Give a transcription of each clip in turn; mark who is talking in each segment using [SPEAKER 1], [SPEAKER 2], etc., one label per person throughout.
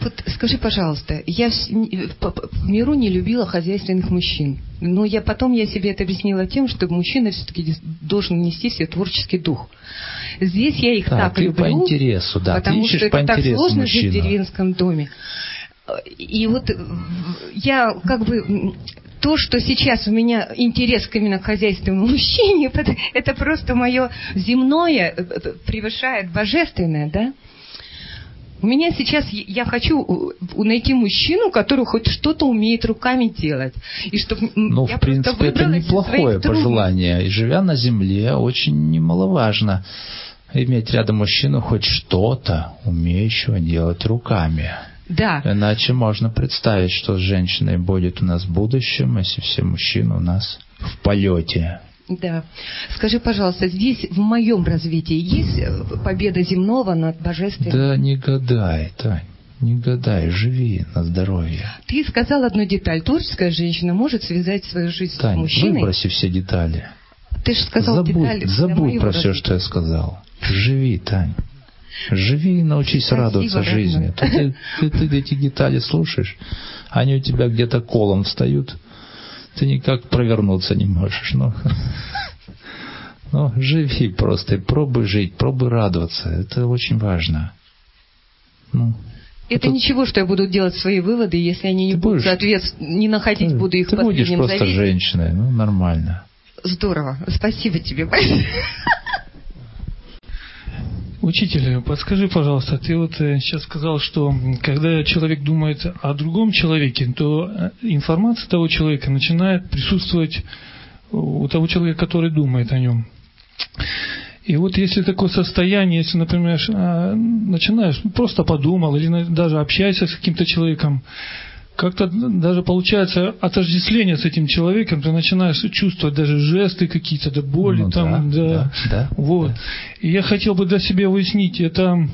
[SPEAKER 1] Вот скажи, пожалуйста, я в, миру не любила хозяйственных мужчин. Но я потом я себе это объяснила тем, что мужчина все-таки должен нести себе творческий дух. Здесь я их так ты люблю.
[SPEAKER 2] по интересу, да.
[SPEAKER 1] Потому что это так сложно
[SPEAKER 2] мужчину.
[SPEAKER 1] жить в деревенском доме. И вот я как бы то, что сейчас у меня интерес к именно к хозяйственному мужчине, это просто мое земное э, э, превышает божественное, да? У меня сейчас, я хочу найти мужчину, который хоть что-то умеет руками делать. И чтобы
[SPEAKER 2] ну, в принципе, это неплохое пожелание. И живя на земле, очень немаловажно иметь рядом мужчину хоть что-то умеющего делать руками.
[SPEAKER 1] Да.
[SPEAKER 2] Иначе можно представить, что с женщиной будет у нас в будущем, если все мужчины у нас в полете.
[SPEAKER 1] Да. Скажи, пожалуйста, здесь в моем развитии есть э, победа земного над божественным?
[SPEAKER 2] Да не гадай, Тань. Не гадай, живи на здоровье.
[SPEAKER 1] Ты сказал одну деталь. Творческая женщина может связать свою жизнь
[SPEAKER 2] Тань,
[SPEAKER 1] с мужчиной.
[SPEAKER 2] выброси все детали.
[SPEAKER 1] Ты же сказал
[SPEAKER 2] забудь,
[SPEAKER 1] детали.
[SPEAKER 2] Забудь про все, что я сказал. Живи, Тань. Живи и научись Спасибо, радоваться родной. жизни. Ты, ты, ты, ты эти детали слушаешь, они у тебя где-то колом встают, ты никак провернуться не можешь. Ну, ну живи просто, пробуй жить, пробуй радоваться. Это очень важно.
[SPEAKER 1] Ну, это, это ничего, что я буду делать свои выводы, если они не будут соответствовать, не находить ты, буду их
[SPEAKER 2] Ты будешь просто завете. женщиной, ну нормально.
[SPEAKER 1] Здорово, спасибо тебе большое.
[SPEAKER 3] Учитель, подскажи, пожалуйста, ты вот сейчас э, сказал, что когда человек думает о другом человеке, то э, информация того человека начинает присутствовать у того человека, который думает о нем. И вот если такое состояние, если, например, а, начинаешь, просто подумал, или даже общаешься с каким-то человеком, как-то даже получается отождествление с этим человеком, ты начинаешь чувствовать даже жесты какие-то, да боли ну, там, да, да, да, вот. Да. И я хотел бы для себя выяснить, это,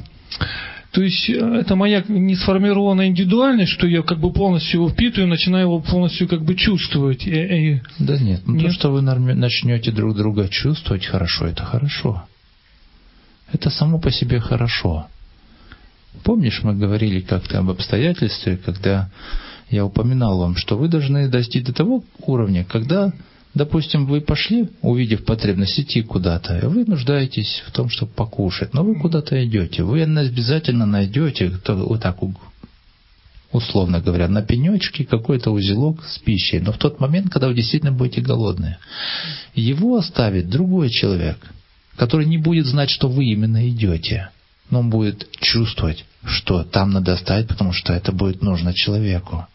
[SPEAKER 3] то есть это моя несформированная индивидуальность, что я как бы полностью его впитываю, начинаю его полностью как бы чувствовать. И, и...
[SPEAKER 2] Да нет, ну нет? то, что вы начнете друг друга чувствовать хорошо, это хорошо. Это само по себе хорошо. Помнишь, мы говорили как-то об обстоятельстве, когда я упоминал вам, что вы должны достичь до того уровня, когда, допустим, вы пошли, увидев потребность идти куда-то, и вы нуждаетесь в том, чтобы покушать, но вы куда-то идете, вы обязательно найдете, вот так условно говоря, на пенечке какой-то узелок с пищей, но в тот момент, когда вы действительно будете голодны, его оставит другой человек, который не будет знать, что вы именно идете, но он будет чувствовать, что там надо оставить, потому что это будет нужно человеку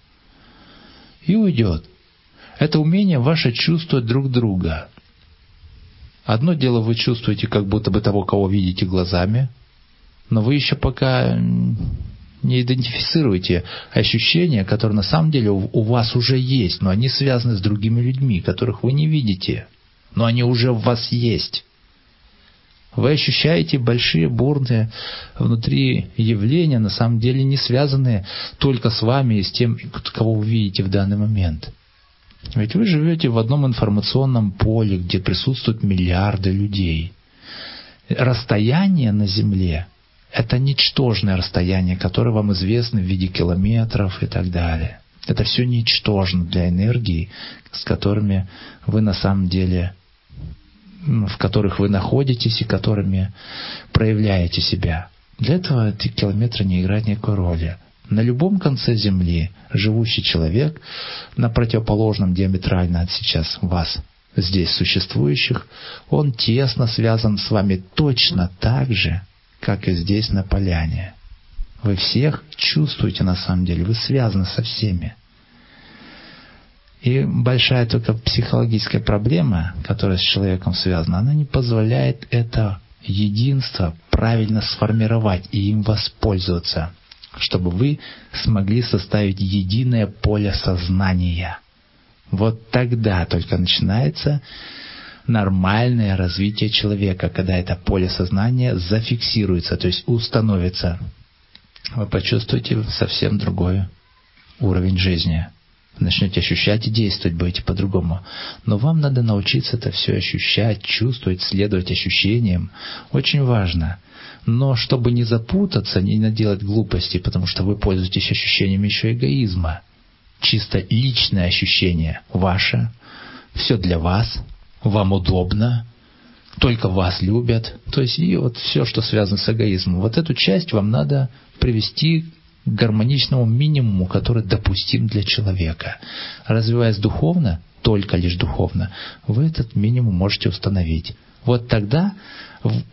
[SPEAKER 2] и уйдет. Это умение ваше чувствовать друг друга. Одно дело вы чувствуете как будто бы того, кого видите глазами, но вы еще пока не идентифицируете ощущения, которые на самом деле у вас уже есть, но они связаны с другими людьми, которых вы не видите, но они уже в вас есть. Вы ощущаете большие бурные внутри явления, на самом деле не связанные только с вами и с тем, кого вы видите в данный момент. Ведь вы живете в одном информационном поле, где присутствуют миллиарды людей. Расстояние на Земле – это ничтожное расстояние, которое вам известно в виде километров и так далее. Это все ничтожно для энергии, с которыми вы на самом деле в которых вы находитесь и которыми проявляете себя. Для этого эти километры не играют никакой роли. На любом конце Земли живущий человек, на противоположном диаметрально от сейчас вас, здесь существующих, он тесно связан с вами точно так же, как и здесь на поляне. Вы всех чувствуете на самом деле, вы связаны со всеми. И большая только психологическая проблема, которая с человеком связана, она не позволяет это единство правильно сформировать и им воспользоваться, чтобы вы смогли составить единое поле сознания. Вот тогда только начинается нормальное развитие человека, когда это поле сознания зафиксируется, то есть установится. Вы почувствуете совсем другой уровень жизни. Начнете ощущать и действовать будете по-другому. Но вам надо научиться это все ощущать, чувствовать, следовать ощущениям. Очень важно. Но чтобы не запутаться, не наделать глупости, потому что вы пользуетесь ощущением еще эгоизма. Чисто личное ощущение ваше, все для вас, вам удобно, только вас любят. То есть и вот все, что связано с эгоизмом. Вот эту часть вам надо привести гармоничному минимуму, который допустим для человека. Развиваясь духовно, только лишь духовно, вы этот минимум можете установить. Вот тогда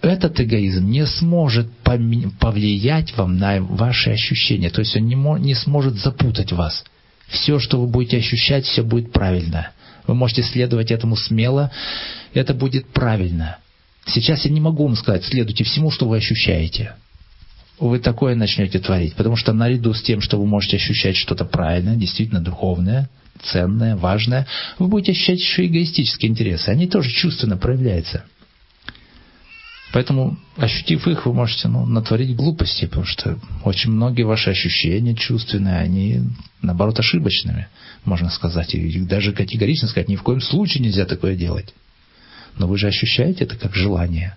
[SPEAKER 2] этот эгоизм не сможет повлиять вам на ваши ощущения. То есть он не, не сможет запутать вас. Все, что вы будете ощущать, все будет правильно. Вы можете следовать этому смело, это будет правильно. Сейчас я не могу вам сказать, следуйте всему, что вы ощущаете. Вы такое начнете творить, потому что наряду с тем, что вы можете ощущать что-то правильное, действительно духовное, ценное, важное, вы будете ощущать еще эгоистические интересы. Они тоже чувственно проявляются. Поэтому, ощутив их, вы можете ну, натворить глупости, потому что очень многие ваши ощущения чувственные, они, наоборот, ошибочными, можно сказать. И даже категорично сказать, ни в коем случае нельзя такое делать. Но вы же ощущаете это как желание.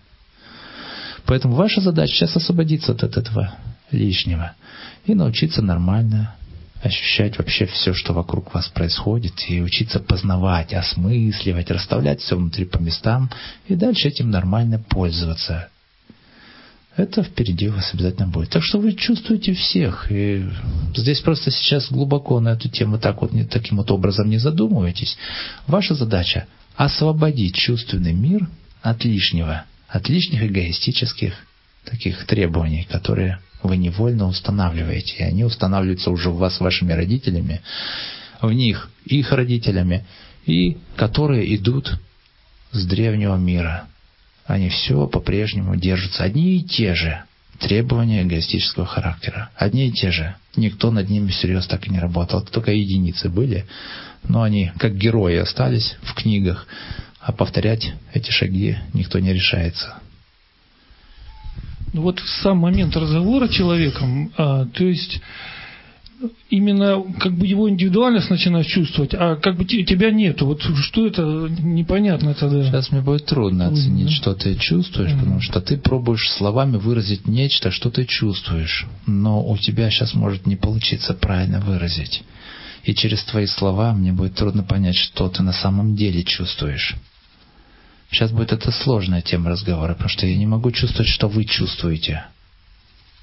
[SPEAKER 2] Поэтому ваша задача сейчас освободиться от этого лишнего и научиться нормально ощущать вообще все, что вокруг вас происходит, и учиться познавать, осмысливать, расставлять все внутри по местам, и дальше этим нормально пользоваться. Это впереди у вас обязательно будет. Так что вы чувствуете всех. И здесь просто сейчас глубоко на эту тему так вот, таким вот образом не задумывайтесь. Ваша задача – освободить чувственный мир от лишнего, от лишних эгоистических таких требований, которые вы невольно устанавливаете. И они устанавливаются уже в вас вашими родителями, в них их родителями, и которые идут с древнего мира. Они все по-прежнему держатся. Одни и те же требования эгоистического характера. Одни и те же. Никто над ними всерьез так и не работал. Только единицы были. Но они как герои остались в книгах. А повторять эти шаги никто не решается.
[SPEAKER 3] Ну вот сам момент разговора человеком, а, то есть именно как бы его индивидуальность начинаешь чувствовать, а как бы тебя нету. Вот что это непонятно тогда.
[SPEAKER 2] Сейчас мне будет трудно оценить, mm-hmm. что ты чувствуешь, mm-hmm. потому что ты пробуешь словами выразить нечто, что ты чувствуешь, но у тебя сейчас может не получиться правильно выразить. И через твои слова мне будет трудно понять, что ты на самом деле чувствуешь. Сейчас будет это сложная тема разговора, потому что я не могу чувствовать, что вы чувствуете.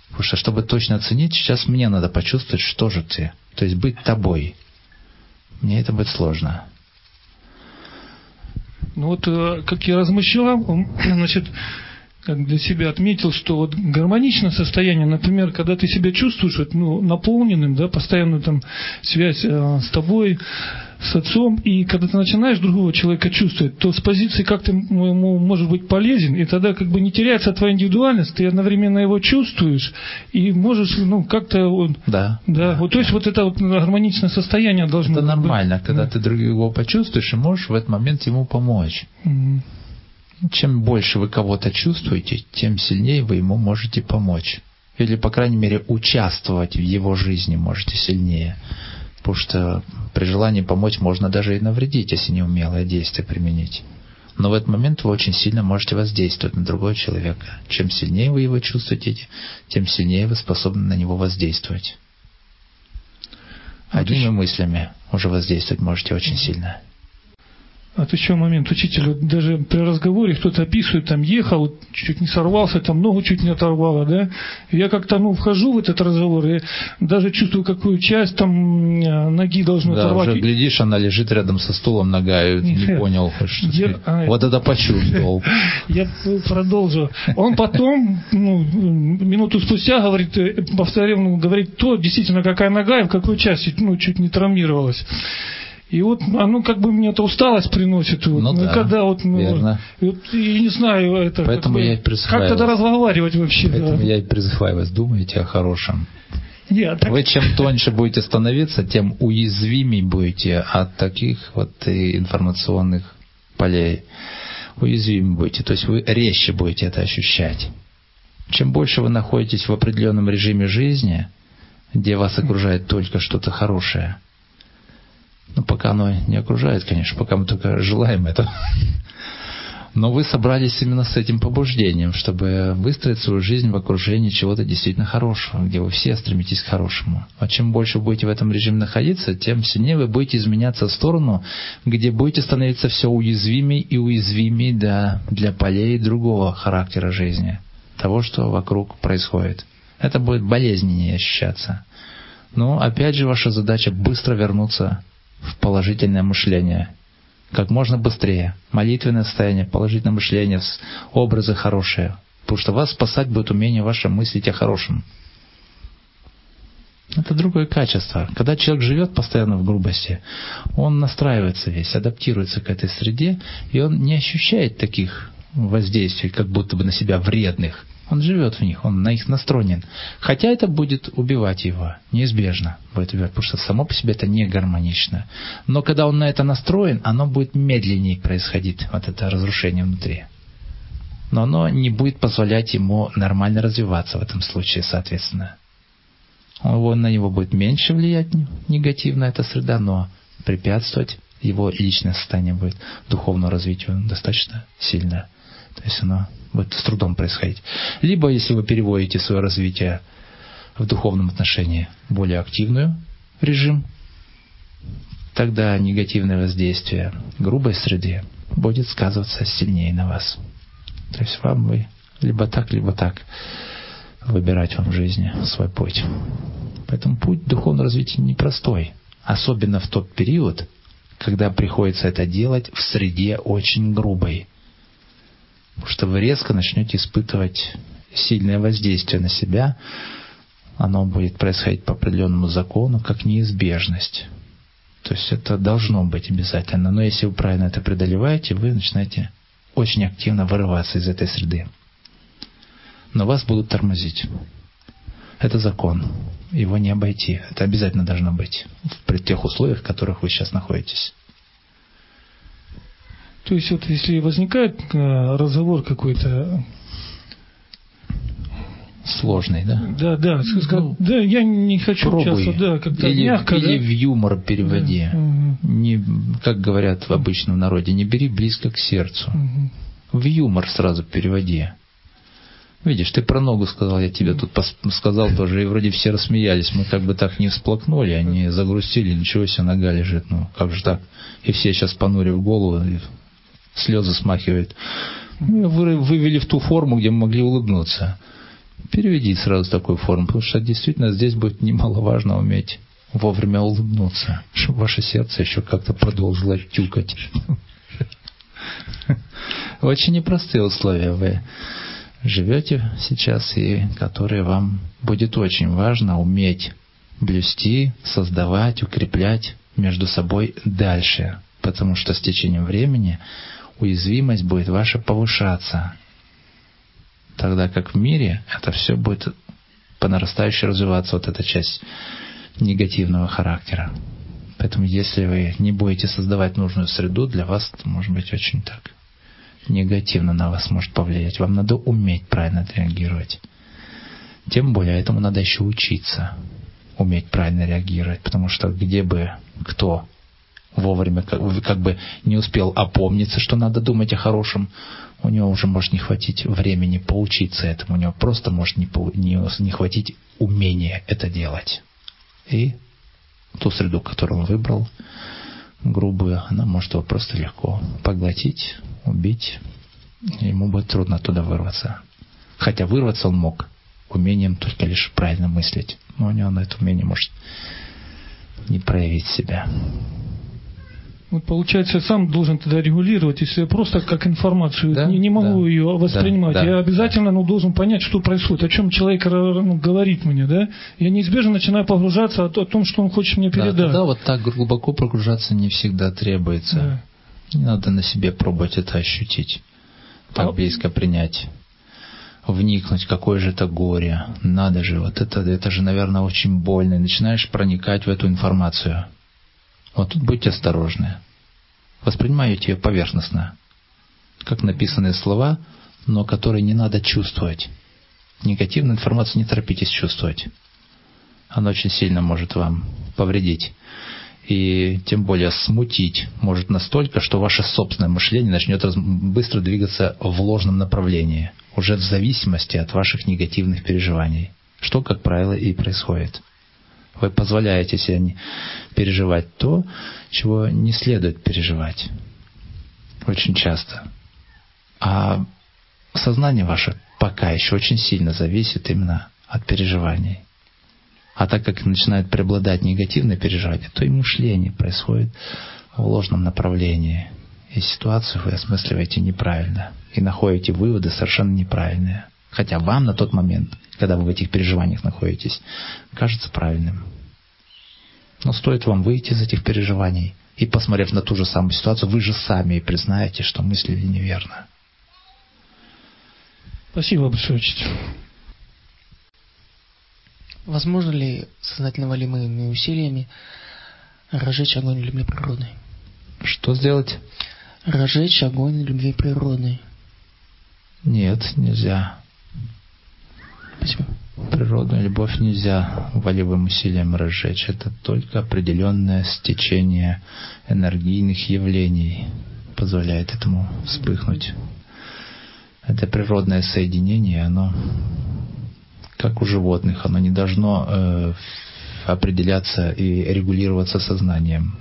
[SPEAKER 2] Потому что, чтобы точно оценить, сейчас мне надо почувствовать, что же ты. То есть быть тобой. Мне это будет сложно.
[SPEAKER 3] Ну вот, э, как я размышлял, значит, как для себя отметил, что вот гармоничное состояние, например, когда ты себя чувствуешь вот, ну, наполненным, да, постоянно там связь э, с тобой, с отцом, и когда ты начинаешь другого человека чувствовать, то с позиции как ты ему может быть полезен, и тогда как бы не теряется твоя индивидуальность, ты одновременно его чувствуешь, и можешь, ну, как-то... Вот,
[SPEAKER 2] да.
[SPEAKER 3] Да, вот, то есть вот это вот гармоничное состояние должно
[SPEAKER 2] Это нормально, быть. когда да. ты другого почувствуешь, и можешь в этот момент ему помочь. Угу. Чем больше вы кого-то чувствуете, тем сильнее вы ему можете помочь. Или, по крайней мере, участвовать в его жизни можете сильнее. Потому что при желании помочь можно даже и навредить, если неумелое действие применить. Но в этот момент вы очень сильно можете воздействовать на другого человека. Чем сильнее вы его чувствуете, тем сильнее вы способны на него воздействовать. Одними мыслями уже воздействовать можете очень сильно.
[SPEAKER 3] А то еще момент, учитель, даже при разговоре кто-то описывает, там ехал, чуть не сорвался, там ногу чуть не оторвало, да. Я как-то, ну, вхожу в этот разговор и даже чувствую, какую часть там э, ноги должно
[SPEAKER 2] да,
[SPEAKER 3] оторвать.
[SPEAKER 2] уже глядишь, она лежит рядом со стулом, нога, и не понял, что я, а, Вот это почувствовал.
[SPEAKER 3] Я продолжу. Он потом, ну, минуту спустя, говорит, э, повторил, ну, говорит, то действительно, какая нога и в какой части, ну, чуть не травмировалась. И вот оно как бы мне это усталость приносит. Вот.
[SPEAKER 2] Ну, да,
[SPEAKER 3] когда вот, ну,
[SPEAKER 2] верно.
[SPEAKER 3] Вот, и не знаю, это
[SPEAKER 2] Поэтому
[SPEAKER 3] как,
[SPEAKER 2] я и
[SPEAKER 3] как тогда разговаривать вообще.
[SPEAKER 2] Поэтому
[SPEAKER 3] да.
[SPEAKER 2] я и призываю вас, думайте о хорошем.
[SPEAKER 3] Нет, так...
[SPEAKER 2] Вы чем тоньше будете становиться, тем уязвимее будете от таких вот информационных полей. Уязвимее будете, то есть вы резче будете это ощущать. Чем больше вы находитесь в определенном режиме жизни, где вас окружает только что-то хорошее – Но пока оно не окружает, конечно, пока мы только желаем этого. Но вы собрались именно с этим побуждением, чтобы выстроить свою жизнь в окружении чего-то действительно хорошего, где вы все стремитесь к хорошему. А чем больше будете в этом режиме находиться, тем сильнее вы будете изменяться в сторону, где будете становиться все уязвимее и уязвимее для, для полей другого характера жизни, того, что вокруг происходит. Это будет болезненнее ощущаться. Но опять же ваша задача быстро вернуться в положительное мышление как можно быстрее. Молитвенное состояние, положительное мышление, образы хорошие. Потому что вас спасать будет умение ваше мыслить о хорошем. Это другое качество. Когда человек живет постоянно в грубости, он настраивается весь, адаптируется к этой среде, и он не ощущает таких воздействий, как будто бы на себя вредных. Он живет в них, он на них настроен. Хотя это будет убивать его, неизбежно будет убивать, потому что само по себе это не гармонично. Но когда он на это настроен, оно будет медленнее происходить, вот это разрушение внутри. Но оно не будет позволять ему нормально развиваться в этом случае, соответственно. Он, на него будет меньше влиять негативно эта среда, но препятствовать его личное состояние будет духовному развитию достаточно сильно. То есть оно будет с трудом происходить. Либо, если вы переводите свое развитие в духовном отношении более активную режим, тогда негативное воздействие грубой среды будет сказываться сильнее на вас. То есть вам вы либо так, либо так выбирать вам в жизни свой путь. Поэтому путь духовного развития непростой. Особенно в тот период, когда приходится это делать в среде очень грубой. Что вы резко начнете испытывать сильное воздействие на себя, оно будет происходить по определенному закону, как неизбежность. То есть это должно быть обязательно. Но если вы правильно это преодолеваете, вы начинаете очень активно вырываться из этой среды. Но вас будут тормозить. Это закон. Его не обойти. Это обязательно должно быть при тех условиях, в которых вы сейчас находитесь.
[SPEAKER 3] То есть вот если возникает э, разговор какой-то
[SPEAKER 2] сложный, да?
[SPEAKER 3] Да, да. Ну, да, я не хочу
[SPEAKER 2] пробуй.
[SPEAKER 3] часто, да, как-то
[SPEAKER 2] или,
[SPEAKER 3] мягко.
[SPEAKER 2] Или
[SPEAKER 3] да?
[SPEAKER 2] в юмор переводи. Да. Не, как говорят в обычном народе, не бери близко к сердцу. Угу. В юмор сразу переводи. Видишь, ты про ногу сказал, я тебе тут сказал тоже, и вроде все рассмеялись. Мы как бы так не всплакнули, они загрустили, ничего себе нога лежит, ну как же так? И все сейчас понурив голову, слезы смахивает. Мы вывели в ту форму, где мы могли улыбнуться. Переведи сразу такую форму, потому что действительно здесь будет немаловажно уметь вовремя улыбнуться, чтобы ваше сердце еще как-то продолжило тюкать. Очень непростые условия вы живете сейчас, и которые вам будет очень важно уметь блюсти, создавать, укреплять между собой дальше. Потому что с течением времени уязвимость будет ваша повышаться. Тогда как в мире это все будет по нарастающей развиваться, вот эта часть негативного характера. Поэтому если вы не будете создавать нужную среду, для вас это может быть очень так негативно на вас может повлиять. Вам надо уметь правильно отреагировать. Тем более этому надо еще учиться, уметь правильно реагировать, потому что где бы кто вовремя как, бы не успел опомниться, что надо думать о хорошем, у него уже может не хватить времени поучиться этому, у него просто может не, не, не хватить умения это делать. И ту среду, которую он выбрал, грубую, она может его просто легко поглотить, убить. Ему будет трудно оттуда вырваться. Хотя вырваться он мог умением только лишь правильно мыслить. Но у него на это умение может не проявить себя.
[SPEAKER 3] Вот получается, я сам должен тогда регулировать, если я просто как информацию да? не, не могу да. ее воспринимать. Да, я обязательно ну, должен понять, что происходит, о чем человек ну, говорит мне, да? Я неизбежно начинаю погружаться о, о том, что он хочет мне передать. Да,
[SPEAKER 2] тогда вот так глубоко погружаться не всегда требуется. Да. Не надо на себе пробовать это ощутить, так а... близко принять вникнуть, какое же это горе. Надо же, вот это, это же, наверное, очень больно. И начинаешь проникать в эту информацию. Вот тут будьте осторожны. Воспринимайте ее поверхностно, как написанные слова, но которые не надо чувствовать. Негативную информацию не торопитесь чувствовать. Она очень сильно может вам повредить. и тем более смутить может настолько, что ваше собственное мышление начнет быстро двигаться в ложном направлении, уже в зависимости от ваших негативных переживаний, что, как правило, и происходит. Вы позволяете себе переживать то, чего не следует переживать. Очень часто. А сознание ваше пока еще очень сильно зависит именно от переживаний. А так как начинает преобладать негативное переживание, то и мышление происходит в ложном направлении. И ситуацию вы осмысливаете неправильно. И находите выводы совершенно неправильные. Хотя вам на тот момент, когда вы в этих переживаниях находитесь, кажется правильным. Но стоит вам выйти из этих переживаний и, посмотрев на ту же самую ситуацию, вы же сами признаете, что мыслили неверно.
[SPEAKER 3] Спасибо большое, учитель.
[SPEAKER 4] Возможно ли сознательно волимыми усилиями разжечь огонь любви природной?
[SPEAKER 2] Что сделать?
[SPEAKER 4] Разжечь огонь любви природной.
[SPEAKER 2] Нет, нельзя.
[SPEAKER 4] Спасибо.
[SPEAKER 2] Природную любовь нельзя волевым усилием разжечь. Это только определенное стечение энергийных явлений позволяет этому вспыхнуть. Это природное соединение, оно как у животных, оно не должно э, определяться и регулироваться сознанием.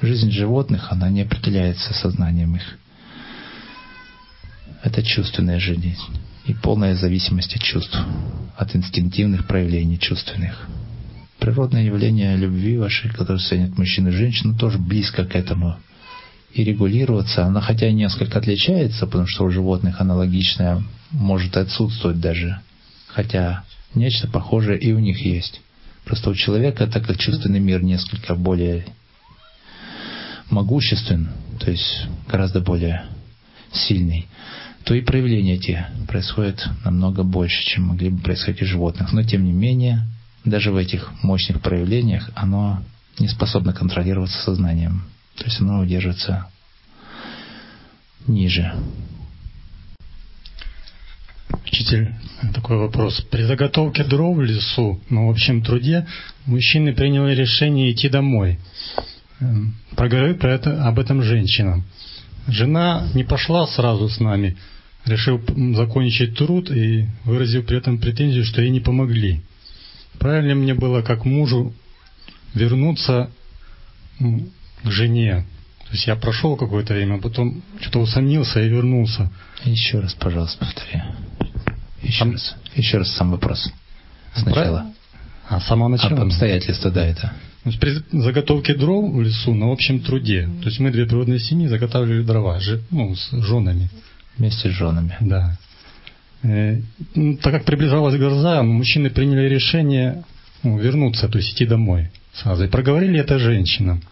[SPEAKER 2] Жизнь животных, она не определяется сознанием их. Это чувственная жизнь и полная зависимость от чувств, от инстинктивных проявлений чувственных. Природное явление любви вашей, которое соединяет мужчин и женщину, тоже близко к этому. И регулироваться, она хотя и несколько отличается, потому что у животных аналогичное может отсутствовать даже. Хотя Нечто похожее и у них есть. Просто у человека, так как чувственный мир несколько более могуществен, то есть гораздо более сильный, то и проявления эти происходят намного больше, чем могли бы происходить у животных. Но тем не менее, даже в этих мощных проявлениях оно не способно контролироваться сознанием. То есть оно удерживается ниже.
[SPEAKER 5] Учитель, такой вопрос. При заготовке дров в лесу, на общем труде, мужчины приняли решение идти домой. Эм, проговорил про это, об этом женщинам. Жена не пошла сразу с нами, решил закончить труд и выразил при этом претензию, что ей не помогли. Правильно мне было как мужу вернуться к жене, то есть я прошел какое-то время, а потом что-то усомнился и вернулся.
[SPEAKER 2] Еще раз, пожалуйста, повтори. Еще сам... раз. Еще раз сам вопрос. Сначала.
[SPEAKER 5] А с самого начала?
[SPEAKER 2] А обстоятельства, да, это.
[SPEAKER 5] То есть при заготовке дров в лесу на общем труде. То есть мы две природные семьи заготавливали дрова ну, с женами.
[SPEAKER 2] Вместе с женами.
[SPEAKER 5] Да. Э, ну, так как приближалась гроза, мужчины приняли решение ну, вернуться, то есть идти домой сразу. И проговорили это женщинам.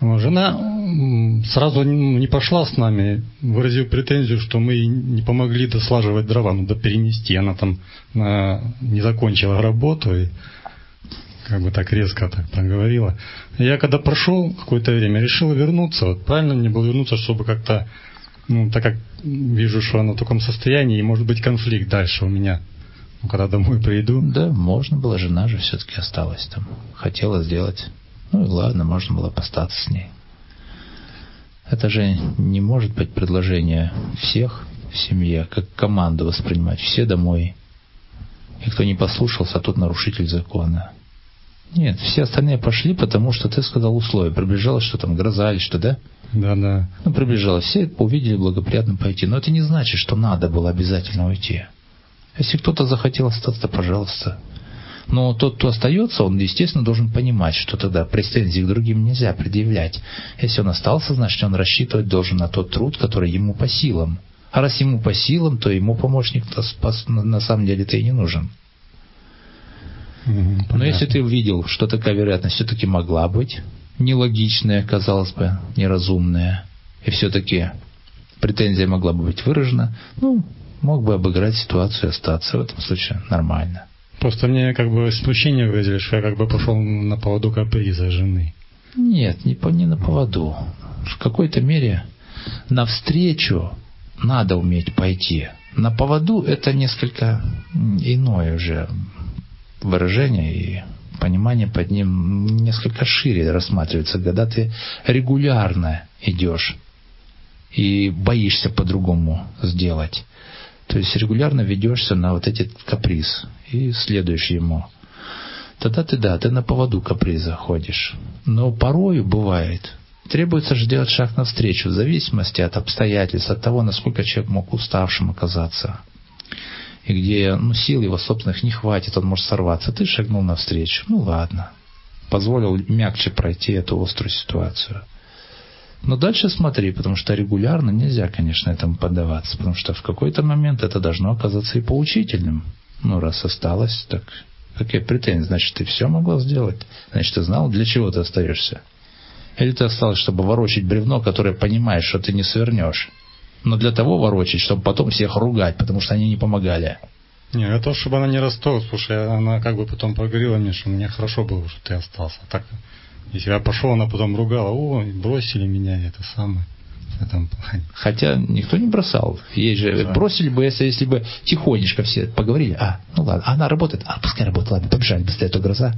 [SPEAKER 5] Жена сразу не пошла с нами, выразив претензию, что мы не помогли дослаживать дрова, надо перенести. Она там не закончила работу и как бы так резко так проговорила. Я когда прошел какое-то время, решил вернуться. Вот правильно мне было вернуться, чтобы как-то, ну, так как вижу, что она в таком состоянии, и может быть конфликт дальше у меня. Ну, когда домой приду.
[SPEAKER 2] Да, можно было, жена же все-таки осталась там. Хотела сделать ну и ладно, можно было постаться с ней. Это же не может быть предложение всех в семье, как команду воспринимать. Все домой. И кто не послушался, тот нарушитель закона. Нет, все остальные пошли, потому что ты сказал условия. Приближалось, что там гроза или что, да?
[SPEAKER 5] Да, да.
[SPEAKER 2] Ну, приближалось. Все увидели благоприятно пойти. Но это не значит, что надо было обязательно уйти. Если кто-то захотел остаться, пожалуйста. Но тот, кто остается, он, естественно, должен понимать, что тогда претензий к другим нельзя предъявлять. Если он остался, значит, он рассчитывать должен на тот труд, который ему по силам. А раз ему по силам, то ему помощник на самом деле-то и не нужен. Но если ты увидел, что такая вероятность все-таки могла быть, нелогичная, казалось бы, неразумная, и все-таки претензия могла бы быть выражена, ну, мог бы обыграть ситуацию и остаться в этом случае нормально.
[SPEAKER 5] Просто мне как бы смущение выразили, что я как бы пошел на поводу каприза жены.
[SPEAKER 2] Нет, не, по, не на поводу. В какой-то мере навстречу надо уметь пойти. На поводу это несколько иное уже выражение и Понимание под ним несколько шире рассматривается, когда ты регулярно идешь и боишься по-другому сделать. То есть регулярно ведешься на вот этот каприз и следуешь ему. Тогда ты, да, ты на поводу каприза ходишь. Но порою бывает, требуется же делать шаг навстречу, в зависимости от обстоятельств, от того, насколько человек мог уставшим оказаться. И где ну, сил его собственных не хватит, он может сорваться. Ты шагнул навстречу. Ну ладно. Позволил мягче пройти эту острую ситуацию. Но дальше смотри, потому что регулярно нельзя, конечно, этому поддаваться, потому что в какой-то момент это должно оказаться и поучительным. Ну, раз осталось, так какие претензии? Значит, ты все могла сделать. Значит, ты знал, для чего ты остаешься. Или ты осталась, чтобы ворочить бревно, которое понимаешь, что ты не свернешь. Но для того ворочить, чтобы потом всех ругать, потому что они не помогали.
[SPEAKER 5] Не, это чтобы она не рассталась, слушай, она как бы потом поговорила мне, что мне хорошо было, что ты остался. Так, если я пошел, она потом ругала, о, бросили меня, это самое. в этом плане.
[SPEAKER 2] Хотя никто не бросал. Ей же
[SPEAKER 5] Да.
[SPEAKER 2] бросили бы, если, если бы тихонечко все поговорили. А, ну ладно, она работает. А, пускай работает, ладно, побежали быстрее, а то гроза.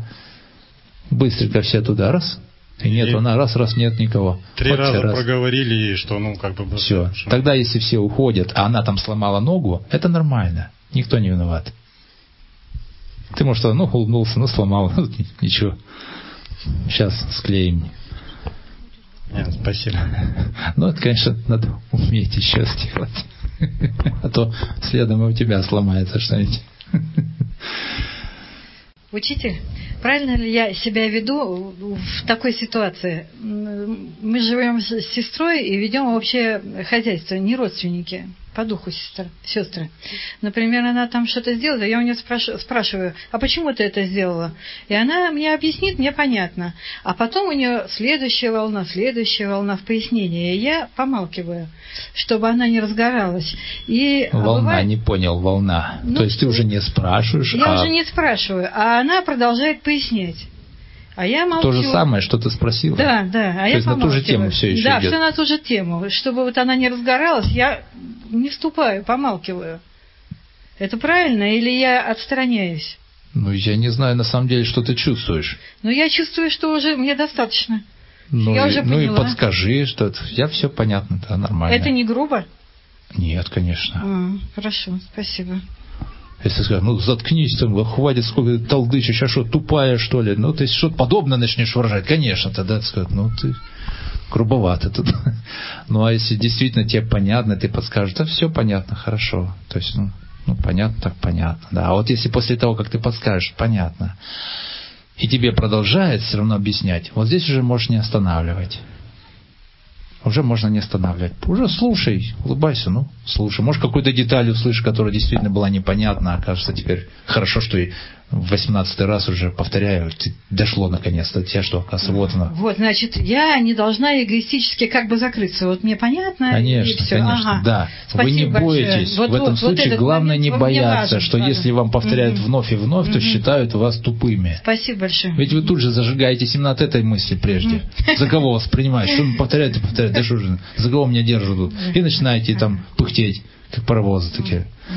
[SPEAKER 2] Быстренько все туда, раз. И нет,
[SPEAKER 5] И-
[SPEAKER 2] она раз, раз, нет никого.
[SPEAKER 5] Три
[SPEAKER 2] Вот
[SPEAKER 5] раза
[SPEAKER 2] раз.
[SPEAKER 5] проговорили, что ну как бы
[SPEAKER 2] Все.
[SPEAKER 5] что-
[SPEAKER 2] Тогда, если все уходят, а она там сломала ногу, это нормально. Никто не виноват. Ты, может, ну, улыбнулся, ну, сломал, ну, ничего. Сейчас склеим.
[SPEAKER 5] Нет, спасибо.
[SPEAKER 2] Ну, это, конечно, надо уметь еще сделать. А то следом и у тебя сломается что-нибудь.
[SPEAKER 6] Учитель, правильно ли я себя веду в такой ситуации? Мы живем с сестрой и ведем общее хозяйство, не родственники, по духу сестр, сестры. Например, она там что-то сделала, я у нее спраш- спрашиваю, а почему ты это сделала? И она мне объяснит, мне понятно. А потом у нее следующая волна, следующая волна в пояснении. И я помалкиваю, чтобы она не разгоралась. И а
[SPEAKER 2] Волна,
[SPEAKER 6] бывает-
[SPEAKER 2] не понял, волна.
[SPEAKER 6] Ну,
[SPEAKER 2] То есть ты уже не спрашиваешь,
[SPEAKER 6] я
[SPEAKER 2] а
[SPEAKER 6] уже не спрашиваю, а она продолжает пояснять. А я молчу.
[SPEAKER 2] то же самое, что ты спросила.
[SPEAKER 6] Да, да. А
[SPEAKER 2] То
[SPEAKER 6] я
[SPEAKER 2] есть на ту же тему все еще
[SPEAKER 6] Да,
[SPEAKER 2] идет.
[SPEAKER 6] все на ту же тему. Чтобы вот она не разгоралась, я не вступаю, помалкиваю. Это правильно или я отстраняюсь?
[SPEAKER 2] Ну, я не знаю на самом деле, что ты чувствуешь.
[SPEAKER 6] Но я чувствую, что уже мне достаточно.
[SPEAKER 2] Ну,
[SPEAKER 6] Я
[SPEAKER 2] и,
[SPEAKER 6] уже
[SPEAKER 2] ну и
[SPEAKER 6] поняла.
[SPEAKER 2] подскажи, что это- я все понятно, да, нормально.
[SPEAKER 6] Это не грубо?
[SPEAKER 2] Нет, конечно.
[SPEAKER 6] А, хорошо, спасибо.
[SPEAKER 2] Если сказать, ну заткнись там, хватит сколько ты сейчас что, тупая что ли? Ну, ты что-то подобное начнешь выражать, конечно, тогда сказать, ну ты грубовато тут. Ну, а если действительно тебе понятно, ты подскажешь, да все понятно, хорошо. То есть, ну, ну, понятно, так понятно. Да. А вот если после того, как ты подскажешь, понятно, и тебе продолжает все равно объяснять, вот здесь уже можешь не останавливать. Уже можно не останавливать. Уже слушай, улыбайся, ну, слушай. Может, какую-то деталь услышишь, которая действительно была непонятна, а кажется теперь хорошо, что в 18 раз уже повторяю, дошло наконец-то тебя, что, оказывается, вот оно.
[SPEAKER 6] Вот, значит, я не должна эгоистически как бы закрыться. Вот мне понятно? и
[SPEAKER 2] Конечно,
[SPEAKER 6] всё.
[SPEAKER 2] конечно,
[SPEAKER 6] Ага.
[SPEAKER 2] да. Вы не
[SPEAKER 6] Спасибо большое.
[SPEAKER 2] бойтесь.
[SPEAKER 6] Вот-
[SPEAKER 2] в этом
[SPEAKER 6] вот- вот
[SPEAKER 2] случае
[SPEAKER 6] этот
[SPEAKER 2] главное
[SPEAKER 6] момент
[SPEAKER 2] не
[SPEAKER 6] вот
[SPEAKER 2] бояться,
[SPEAKER 6] важен,
[SPEAKER 2] что
[SPEAKER 6] важен.
[SPEAKER 2] если вам повторяют
[SPEAKER 6] Мгм.
[SPEAKER 2] вновь и вновь, то
[SPEAKER 6] Мгм.
[SPEAKER 2] считают вас тупыми.
[SPEAKER 6] Спасибо большое.
[SPEAKER 2] Ведь вы тут же зажигаетесь именно от этой мысли прежде. За кого вас принимают? Что он повторяет и повторяет? Да что же, за кого меня держат тут? И начинаете там пыхтеть, как паровозы такие.
[SPEAKER 6] А.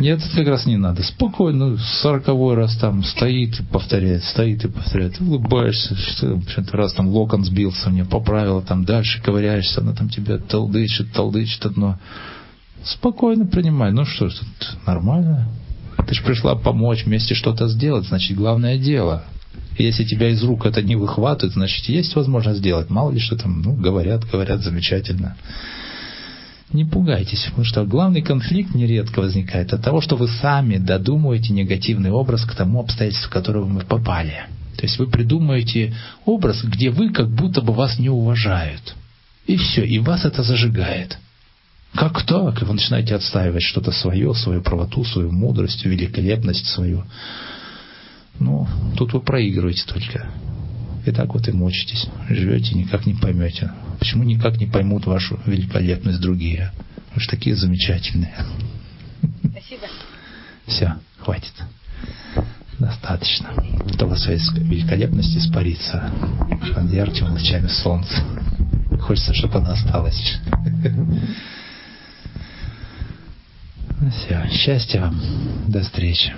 [SPEAKER 2] Нет, как раз не надо. Спокойно, сороковой раз там стоит и повторяет, стоит и повторяет. Улыбаешься, что что-то раз там локон сбился мне, поправила, там дальше ковыряешься, она там тебя толдычит, толдычит одно. Спокойно принимай. Ну что ж, тут нормально. Ты же пришла помочь, вместе что-то сделать, значит, главное дело. Если тебя из рук это не выхватывает, значит, есть возможность сделать. Мало ли что там, ну, говорят, говорят, замечательно. Не пугайтесь, потому что главный конфликт нередко возникает от того, что вы сами додумываете негативный образ к тому обстоятельству, в которое вы попали. То есть вы придумаете образ, где вы как будто бы вас не уважают. И все, и вас это зажигает. Как так? И вы начинаете отстаивать что-то свое, свою правоту, свою мудрость, великолепность свою. Ну, тут вы проигрываете только. И так вот и мучитесь. Живете, никак не поймете. Почему никак не поймут вашу великолепность другие? Вы же такие замечательные.
[SPEAKER 6] Спасибо.
[SPEAKER 2] Все, хватит. Достаточно. То вас своей великолепность испарится под яркими лучами солнца. Хочется, чтобы она осталась. Все, счастья вам. До встречи.